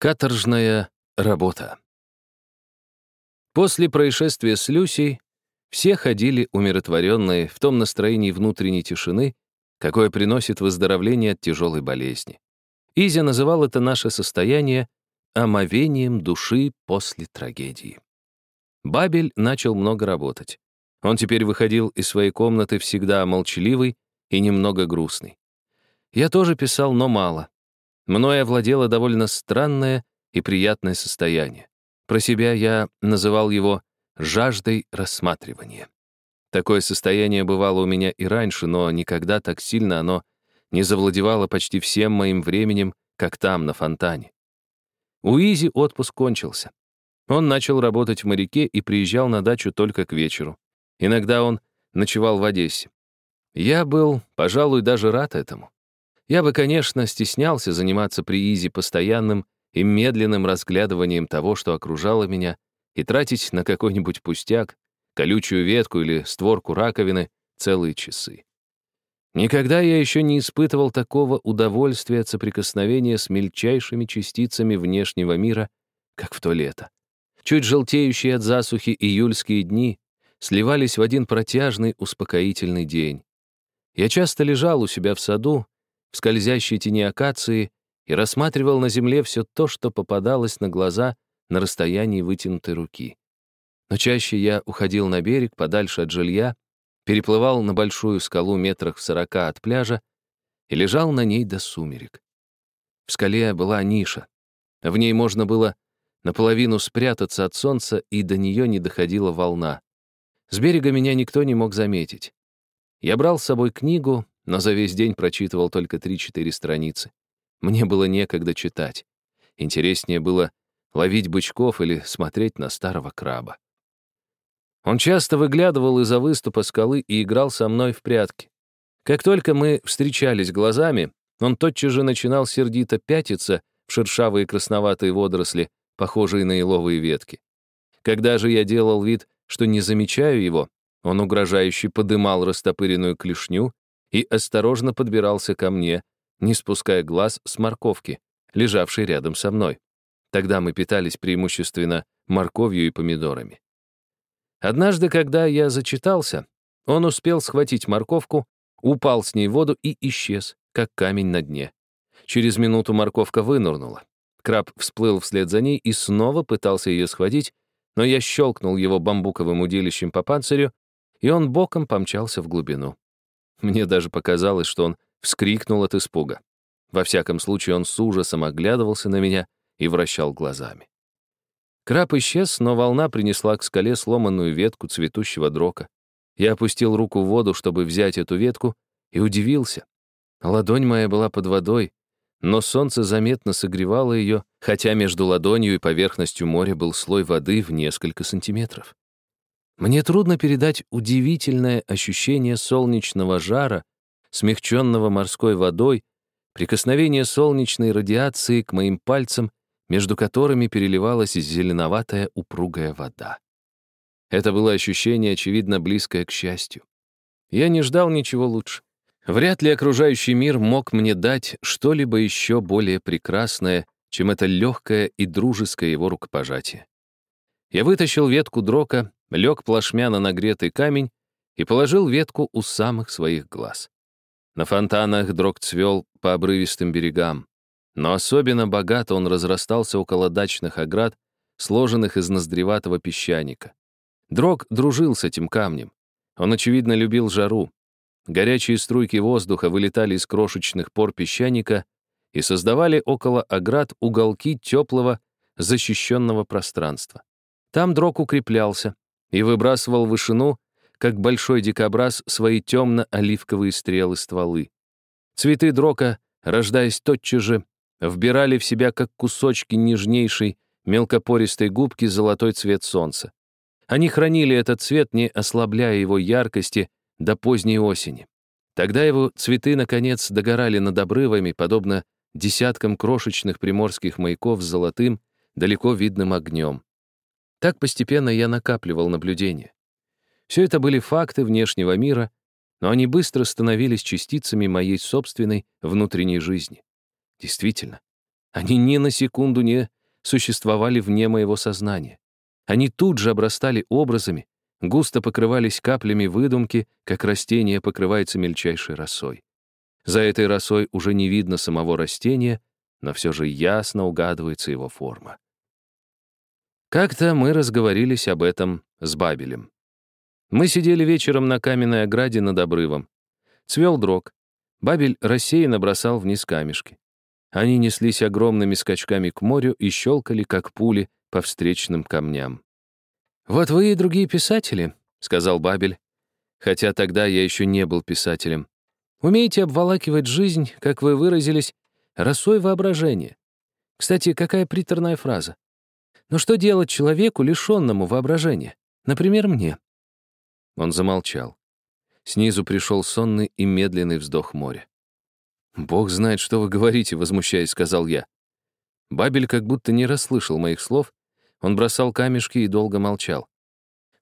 Каторжная работа. После происшествия с Люсей все ходили умиротворенные в том настроении внутренней тишины, какое приносит выздоровление от тяжелой болезни. Изя называл это наше состояние омовением души после трагедии. Бабель начал много работать. Он теперь выходил из своей комнаты всегда молчаливый и немного грустный. Я тоже писал, но мало. Мною овладело довольно странное и приятное состояние. Про себя я называл его «жаждой рассматривания». Такое состояние бывало у меня и раньше, но никогда так сильно оно не завладевало почти всем моим временем, как там, на фонтане. У Изи отпуск кончился. Он начал работать в моряке и приезжал на дачу только к вечеру. Иногда он ночевал в Одессе. Я был, пожалуй, даже рад этому. Я бы, конечно, стеснялся заниматься при Изи постоянным и медленным разглядыванием того, что окружало меня, и тратить на какой-нибудь пустяк, колючую ветку или створку раковины целые часы. Никогда я еще не испытывал такого удовольствия от соприкосновения с мельчайшими частицами внешнего мира, как в то лето. Чуть желтеющие от засухи июльские дни сливались в один протяжный, успокоительный день. Я часто лежал у себя в саду в скользящей тени акации и рассматривал на земле все то, что попадалось на глаза на расстоянии вытянутой руки. Но чаще я уходил на берег, подальше от жилья, переплывал на большую скалу метрах в сорока от пляжа и лежал на ней до сумерек. В скале была ниша. В ней можно было наполовину спрятаться от солнца, и до нее не доходила волна. С берега меня никто не мог заметить. Я брал с собой книгу, но за весь день прочитывал только 3-4 страницы. Мне было некогда читать. Интереснее было ловить бычков или смотреть на старого краба. Он часто выглядывал из-за выступа скалы и играл со мной в прятки. Как только мы встречались глазами, он тотчас же начинал сердито пятиться в шершавые красноватые водоросли, похожие на еловые ветки. Когда же я делал вид, что не замечаю его, он угрожающе подымал растопыренную клешню и осторожно подбирался ко мне, не спуская глаз с морковки, лежавшей рядом со мной. Тогда мы питались преимущественно морковью и помидорами. Однажды, когда я зачитался, он успел схватить морковку, упал с ней в воду и исчез, как камень на дне. Через минуту морковка вынырнула. Краб всплыл вслед за ней и снова пытался ее схватить, но я щелкнул его бамбуковым удилищем по панцирю, и он боком помчался в глубину. Мне даже показалось, что он вскрикнул от испуга. Во всяком случае, он с ужасом оглядывался на меня и вращал глазами. Краб исчез, но волна принесла к скале сломанную ветку цветущего дрока. Я опустил руку в воду, чтобы взять эту ветку, и удивился. Ладонь моя была под водой, но солнце заметно согревало ее, хотя между ладонью и поверхностью моря был слой воды в несколько сантиметров. Мне трудно передать удивительное ощущение солнечного жара, смягченного морской водой, прикосновение солнечной радиации к моим пальцам, между которыми переливалась зеленоватая упругая вода. Это было ощущение, очевидно, близкое к счастью. Я не ждал ничего лучше. Вряд ли окружающий мир мог мне дать что-либо еще более прекрасное, чем это легкое и дружеское его рукопожатие. Я вытащил ветку дрока лег плашмя на нагретый камень и положил ветку у самых своих глаз. На фонтанах дрог цвел по обрывистым берегам, но особенно богато он разрастался около дачных оград, сложенных из ноздреватого песчаника. Дрог дружил с этим камнем. Он, очевидно, любил жару. Горячие струйки воздуха вылетали из крошечных пор песчаника и создавали около оград уголки теплого, защищенного пространства. Там дрог укреплялся, и выбрасывал в вышину, как большой дикобраз, свои темно-оливковые стрелы стволы. Цветы дрока, рождаясь тотчас же, вбирали в себя, как кусочки нежнейшей, мелкопористой губки, золотой цвет солнца. Они хранили этот цвет, не ослабляя его яркости до поздней осени. Тогда его цветы, наконец, догорали над обрывами, подобно десяткам крошечных приморских маяков с золотым, далеко видным огнем. Так постепенно я накапливал наблюдения. Все это были факты внешнего мира, но они быстро становились частицами моей собственной внутренней жизни. Действительно, Они ни на секунду не существовали вне моего сознания. Они тут же обрастали образами, густо покрывались каплями выдумки, как растение покрывается мельчайшей росой. За этой росой уже не видно самого растения, но все же ясно угадывается его форма. Как-то мы разговорились об этом с Бабелем. Мы сидели вечером на каменной ограде над обрывом. Цвел дрог. Бабель рассеянно бросал вниз камешки. Они неслись огромными скачками к морю и щелкали, как пули, по встречным камням. «Вот вы и другие писатели», — сказал Бабель, хотя тогда я еще не был писателем. «Умеете обволакивать жизнь, как вы выразились, росой воображения. Кстати, какая приторная фраза. Но что делать человеку, лишенному воображения? Например, мне?» Он замолчал. Снизу пришел сонный и медленный вздох моря. «Бог знает, что вы говорите», — возмущаясь, сказал я. Бабель как будто не расслышал моих слов. Он бросал камешки и долго молчал.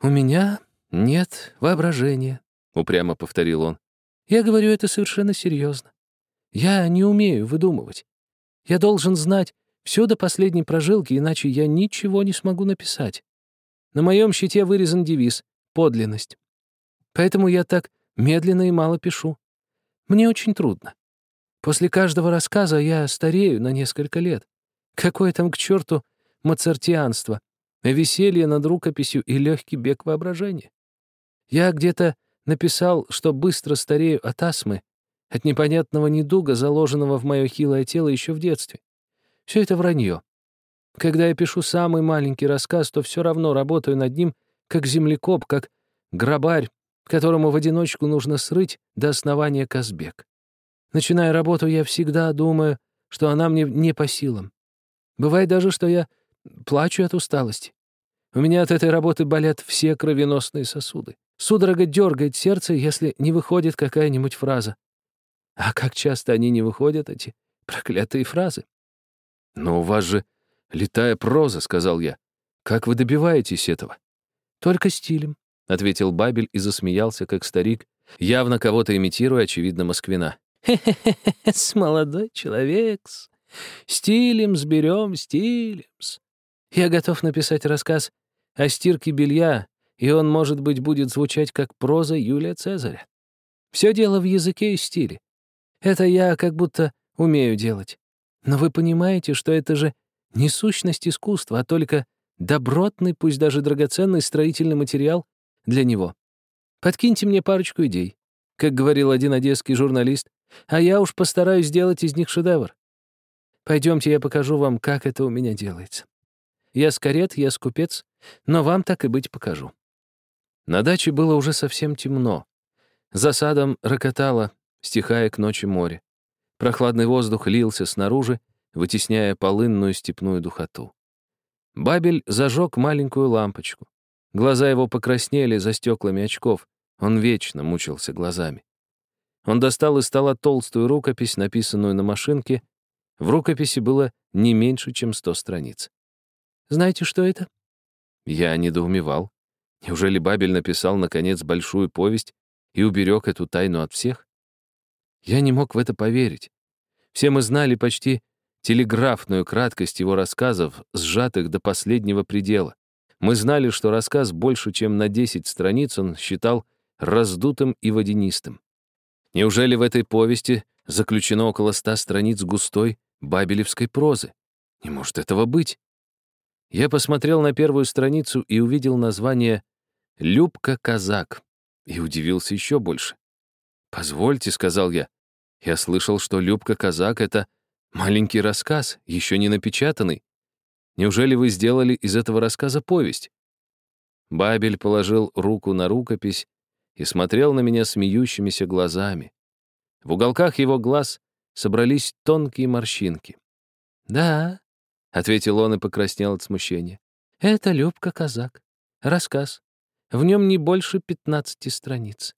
«У меня нет воображения», — упрямо повторил он. «Я говорю это совершенно серьезно. Я не умею выдумывать. Я должен знать все до последней прожилки, иначе я ничего не смогу написать. На моем щите вырезан девиз «Подлинность». Поэтому я так медленно и мало пишу. Мне очень трудно. После каждого рассказа я старею на несколько лет. Какое там к черту мацартианство, веселье над рукописью и легкий бег воображения. Я где-то написал, что быстро старею от астмы, от непонятного недуга, заложенного в мое хилое тело еще в детстве. Все это вранье. Когда я пишу самый маленький рассказ, то все равно работаю над ним как землекоп, как грабарь, которому в одиночку нужно срыть до основания Казбек. Начиная работу, я всегда думаю, что она мне не по силам. Бывает даже, что я плачу от усталости. У меня от этой работы болят все кровеносные сосуды. Судорога дергает сердце, если не выходит какая-нибудь фраза. А как часто они не выходят, эти проклятые фразы? «Но у вас же летая проза», — сказал я. «Как вы добиваетесь этого?» «Только стилем», — ответил Бабель и засмеялся, как старик, явно кого-то имитируя, очевидно, Москвина. «Хе-хе-хе, молодой человек-с. Стилем сберем, стилем-с. Я готов написать рассказ о стирке белья, и он, может быть, будет звучать как проза Юлия Цезаря. Все дело в языке и стиле. Это я как будто умею делать. Но вы понимаете, что это же не сущность искусства, а только добротный, пусть даже драгоценный строительный материал для него. Подкиньте мне парочку идей, как говорил один одесский журналист, а я уж постараюсь сделать из них шедевр. Пойдемте, я покажу вам, как это у меня делается. Я скорет, я скупец, но вам так и быть покажу. На даче было уже совсем темно. За садом рокотало, стихая к ночи море. Прохладный воздух лился снаружи, вытесняя полынную степную духоту. Бабель зажег маленькую лампочку. Глаза его покраснели за стеклами очков. Он вечно мучился глазами. Он достал из стола толстую рукопись, написанную на машинке. В рукописи было не меньше, чем сто страниц. «Знаете, что это?» Я недоумевал. Неужели Бабель написал, наконец, большую повесть и уберег эту тайну от всех? Я не мог в это поверить. Все мы знали почти телеграфную краткость его рассказов, сжатых до последнего предела. Мы знали, что рассказ больше, чем на 10 страниц он считал раздутым и водянистым. Неужели в этой повести заключено около ста страниц густой бабелевской прозы? Не может этого быть. Я посмотрел на первую страницу и увидел название «Любка-казак» и удивился еще больше. «Позвольте», — сказал я, — «я слышал, что «Любка-казак» — это маленький рассказ, еще не напечатанный. Неужели вы сделали из этого рассказа повесть?» Бабель положил руку на рукопись и смотрел на меня смеющимися глазами. В уголках его глаз собрались тонкие морщинки. «Да», — ответил он и покраснел от смущения, — «это Любка-казак. Рассказ. В нем не больше пятнадцати страниц.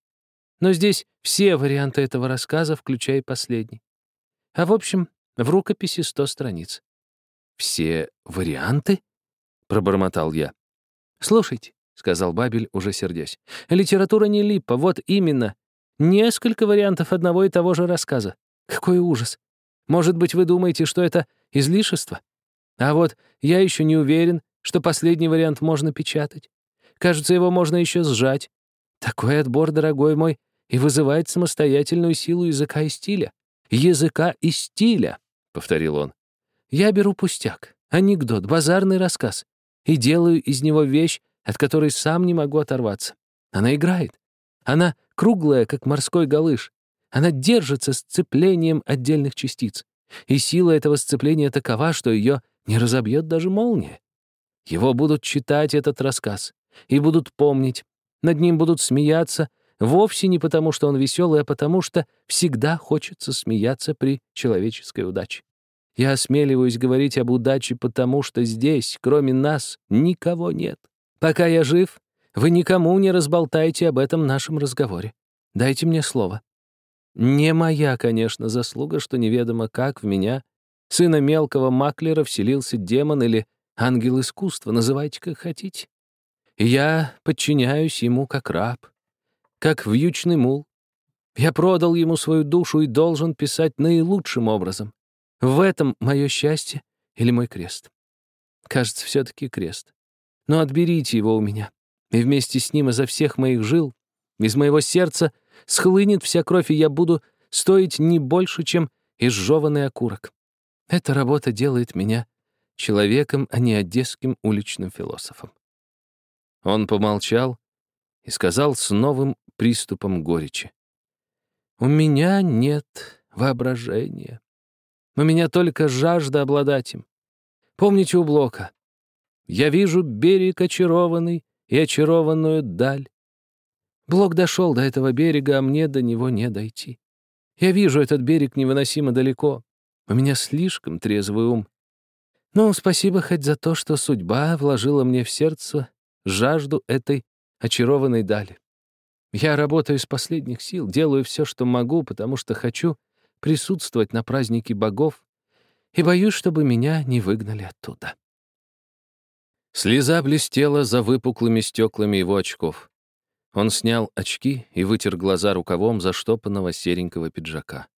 Но здесь все варианты этого рассказа, включая последний. А в общем, в рукописи сто страниц. «Все варианты?» — пробормотал я. «Слушайте», — сказал Бабель, уже сердясь, «литература не липа, вот именно. Несколько вариантов одного и того же рассказа. Какой ужас! Может быть, вы думаете, что это излишество? А вот я еще не уверен, что последний вариант можно печатать. Кажется, его можно еще сжать. Такой отбор, дорогой мой, и вызывает самостоятельную силу языка и стиля. Языка и стиля, — повторил он. Я беру пустяк, анекдот, базарный рассказ и делаю из него вещь, от которой сам не могу оторваться. Она играет. Она круглая, как морской галыш. Она держится сцеплением отдельных частиц. И сила этого сцепления такова, что ее не разобьет даже молния. Его будут читать этот рассказ и будут помнить. Над ним будут смеяться, вовсе не потому, что он веселый, а потому что всегда хочется смеяться при человеческой удаче. Я осмеливаюсь говорить об удаче, потому что здесь, кроме нас, никого нет. Пока я жив, вы никому не разболтайте об этом нашем разговоре. Дайте мне слово. Не моя, конечно, заслуга, что неведомо как в меня, сына мелкого маклера, вселился демон или ангел искусства, называйте как хотите. Я подчиняюсь ему как раб, как вьючный мул. Я продал ему свою душу и должен писать наилучшим образом. В этом мое счастье или мой крест? Кажется, все-таки крест. Но отберите его у меня, и вместе с ним изо всех моих жил, из моего сердца схлынет вся кровь, и я буду стоить не больше, чем изжеванный окурок. Эта работа делает меня человеком, а не одесским уличным философом. Он помолчал и сказал с новым приступом горечи. «У меня нет воображения. У меня только жажда обладать им. Помните у Блока? Я вижу берег очарованный и очарованную даль. Блок дошел до этого берега, а мне до него не дойти. Я вижу этот берег невыносимо далеко. У меня слишком трезвый ум. Ну, спасибо хоть за то, что судьба вложила мне в сердце жажду этой очарованной дали. Я работаю из последних сил, делаю все, что могу, потому что хочу присутствовать на празднике богов и боюсь, чтобы меня не выгнали оттуда. Слеза блестела за выпуклыми стеклами его очков. Он снял очки и вытер глаза рукавом заштопанного серенького пиджака.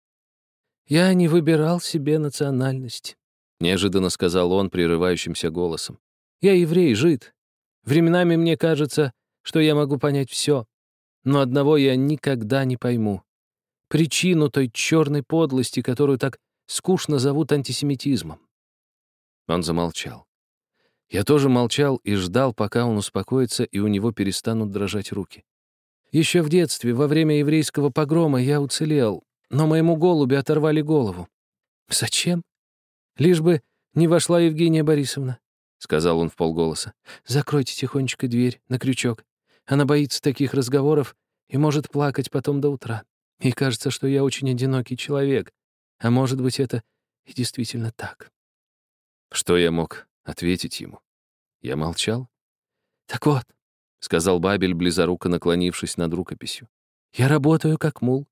«Я не выбирал себе национальность», — неожиданно сказал он прерывающимся голосом. «Я еврей, жид. Временами мне кажется, что я могу понять все, но одного я никогда не пойму. Причину той черной подлости, которую так скучно зовут антисемитизмом». Он замолчал. Я тоже молчал и ждал, пока он успокоится, и у него перестанут дрожать руки. Еще в детстве, во время еврейского погрома, я уцелел, но моему голубю оторвали голову. Зачем? Лишь бы не вошла Евгения Борисовна, — сказал он в полголоса. Закройте тихонечко дверь на крючок. Она боится таких разговоров и может плакать потом до утра. И кажется, что я очень одинокий человек. А может быть, это и действительно так. Что я мог ответить ему. Я молчал. «Так вот», — сказал Бабель, близоруко наклонившись над рукописью, «я работаю как мул,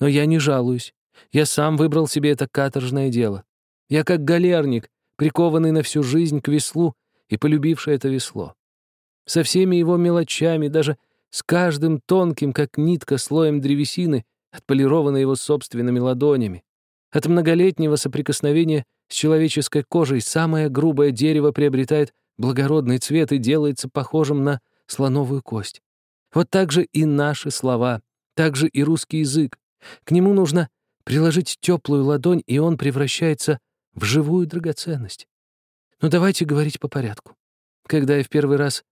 но я не жалуюсь. Я сам выбрал себе это каторжное дело. Я как галерник, прикованный на всю жизнь к веслу и полюбивший это весло. Со всеми его мелочами, даже с каждым тонким, как нитка, слоем древесины, отполированной его собственными ладонями. От многолетнего соприкосновения с человеческой кожей самое грубое дерево приобретает благородный цвет и делается похожим на слоновую кость. Вот так же и наши слова, так же и русский язык. К нему нужно приложить теплую ладонь, и он превращается в живую драгоценность. Но давайте говорить по порядку. Когда я в первый раз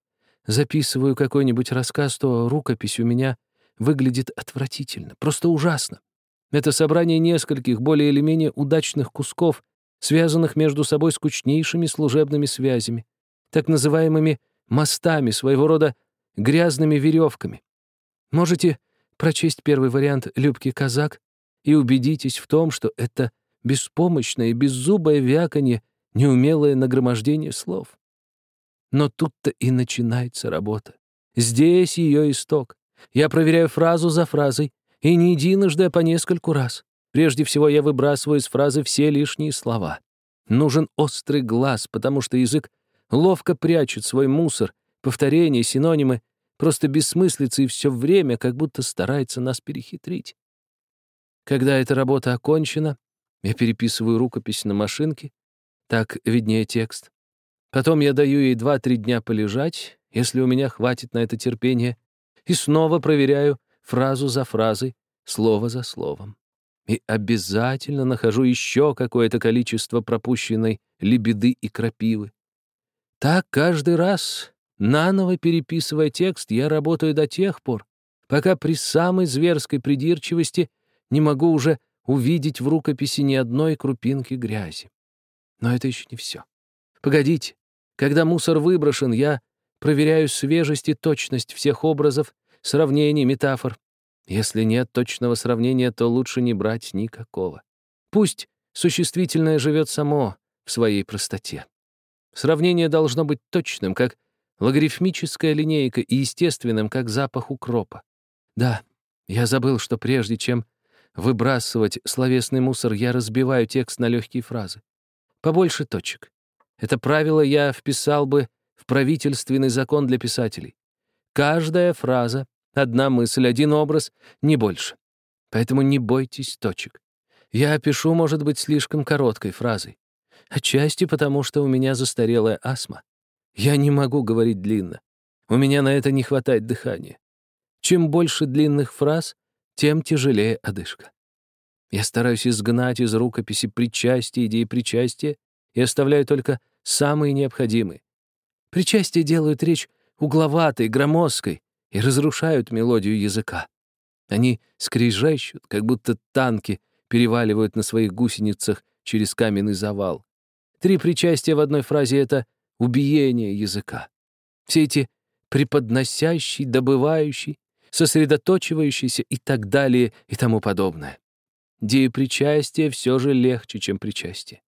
записываю какой-нибудь рассказ, то рукопись у меня выглядит отвратительно, просто ужасно. Это собрание нескольких более или менее удачных кусков, связанных между собой скучнейшими служебными связями, так называемыми мостами, своего рода грязными веревками. Можете прочесть первый вариант «Любки казак» и убедитесь в том, что это беспомощное, беззубое вяканье, неумелое нагромождение слов. Но тут-то и начинается работа. Здесь ее исток. Я проверяю фразу за фразой, и не единожды, а по нескольку раз. Прежде всего я выбрасываю из фразы все лишние слова. Нужен острый глаз, потому что язык ловко прячет свой мусор, повторения, синонимы, просто бессмыслицы и все время как будто старается нас перехитрить. Когда эта работа окончена, Я переписываю рукопись на машинке, так виднее текст. Потом я даю ей два-три дня полежать, если у меня хватит на это терпения, и снова проверяю фразу за фразой, слово за словом. И обязательно нахожу еще какое-то количество пропущенной лебеды и крапивы. Так каждый раз, наново переписывая текст, я работаю до тех пор, пока при самой зверской придирчивости не могу уже увидеть в рукописи ни одной крупинки грязи. Но это еще не все. Погодите, когда мусор выброшен, я проверяю свежесть и точность всех образов, сравнений, метафор. Если нет точного сравнения, то лучше не брать никакого. Пусть существительное живет само в своей простоте. Сравнение должно быть точным, как логарифмическая линейка, и естественным, как запах укропа. Да, я забыл, что прежде чем выбрасывать словесный мусор, я разбиваю текст на легкие фразы. Побольше точек. Это правило я вписал бы в правительственный закон для писателей. Каждая фраза, одна мысль, один образ, не больше. Поэтому не бойтесь точек. Я пишу, может быть, слишком короткой фразой. Отчасти потому, что у меня застарелая астма. Я не могу говорить длинно. У меня на это не хватает дыхания. Чем больше длинных фраз, тем тяжелее одышка. Я стараюсь изгнать из рукописи причастие, идеи причастия и оставляю только самые необходимые. Причастия делают речь угловатой, громоздкой и разрушают мелодию языка. Они скрижащут, как будто танки переваливают на своих гусеницах через каменный завал. Три причастия в одной фразе — это убиение языка. Все эти преподносящий, добывающий, сосредоточивающийся и так далее и тому подобное. Деепричастие все же легче, чем причастие.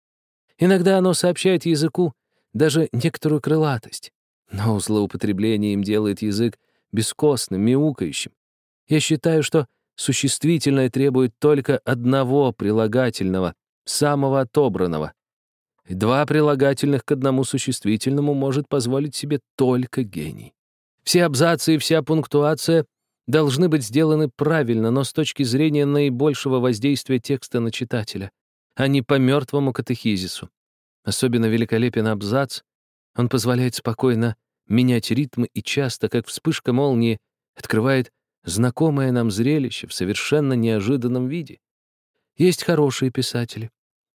Иногда оно сообщает языку даже некоторую крылатость, но злоупотребление им делает язык бескостным, мяукающим. Я считаю, что существительное требует только одного прилагательного, самого отобранного. Два прилагательных к одному существительному может позволить себе только гений. Все абзацы и вся пунктуация должны быть сделаны правильно, но с точки зрения наибольшего воздействия текста на читателя, а не по мертвому катехизису. Особенно великолепен абзац, он позволяет спокойно менять ритмы и часто, как вспышка молнии, открывает знакомое нам зрелище в совершенно неожиданном виде. Есть хорошие писатели,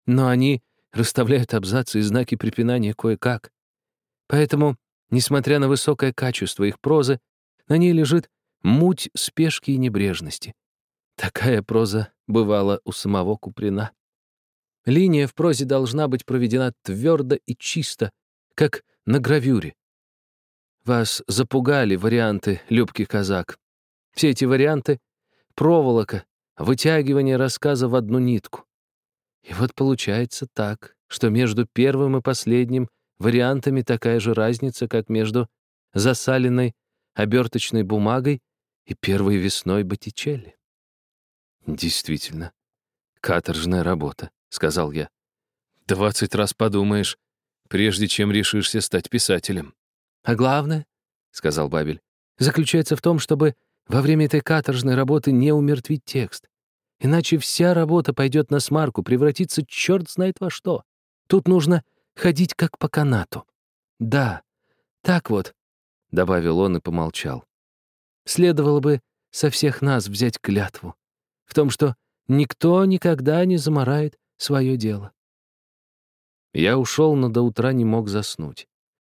но они расставляют абзацы и знаки препинания кое-как. Поэтому, несмотря на высокое качество их прозы, на ней лежит муть спешки и небрежности. Такая проза бывала у самого Куприна. Линия в прозе должна быть проведена твердо и чисто, как на гравюре. Вас запугали варианты «Любки казак». Все эти варианты — проволока, вытягивание рассказа в одну нитку. И вот получается так, что между первым и последним вариантами такая же разница, как между засаленной оберточной бумагой и первой весной Боттичелли. «Действительно, каторжная работа», — сказал я. «Двадцать раз подумаешь, прежде чем решишься стать писателем». «А главное», — сказал Бабель, «заключается в том, чтобы во время этой каторжной работы не умертвить текст. Иначе вся работа пойдет на смарку, превратится черт знает во что. Тут нужно ходить как по канату. Да, так вот», — добавил он и помолчал. Следовало бы со всех нас взять клятву в том, что никто никогда не заморает свое дело. Я ушел, но до утра не мог заснуть.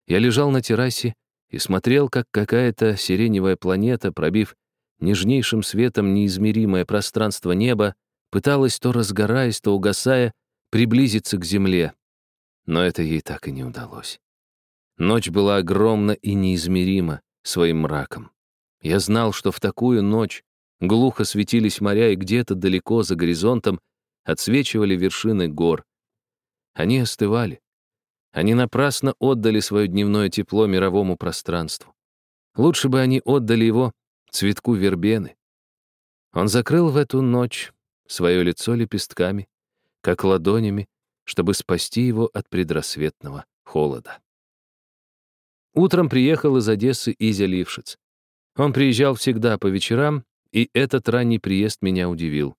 Я лежал на террасе и смотрел, как какая-то сиреневая планета, пробив нежнейшим светом неизмеримое пространство неба, пыталась то разгораясь, то угасая, приблизиться к Земле. Но это ей так и не удалось. Ночь была огромна и неизмерима своим мраком. Я знал, что в такую ночь глухо светились моря и где-то далеко за горизонтом отсвечивали вершины гор. Они остывали. Они напрасно отдали свое дневное тепло мировому пространству. Лучше бы они отдали его цветку вербены. Он закрыл в эту ночь свое лицо лепестками, как ладонями, чтобы спасти его от предрассветного холода. Утром приехал из Одессы Изя Лившиц. Он приезжал всегда по вечерам, и этот ранний приезд меня удивил.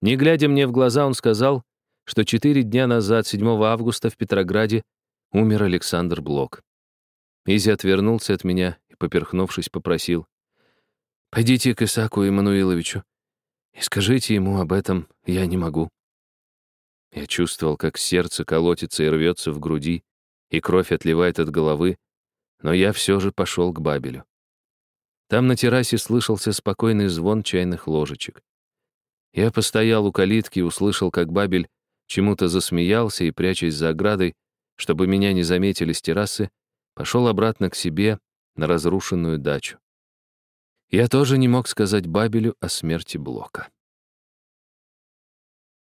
Не глядя мне в глаза, он сказал, что четыре дня назад, 7 августа, в Петрограде умер Александр Блок. Изи отвернулся от меня и, поперхнувшись, попросил. «Пойдите к Исаку Иммануиловичу и скажите ему об этом, я не могу». Я чувствовал, как сердце колотится и рвется в груди, и кровь отливает от головы, но я все же пошел к Бабелю. Там на террасе слышался спокойный звон чайных ложечек. Я постоял у калитки услышал, как Бабель чему-то засмеялся и, прячась за оградой, чтобы меня не заметили с террасы, пошел обратно к себе на разрушенную дачу. Я тоже не мог сказать Бабелю о смерти Блока.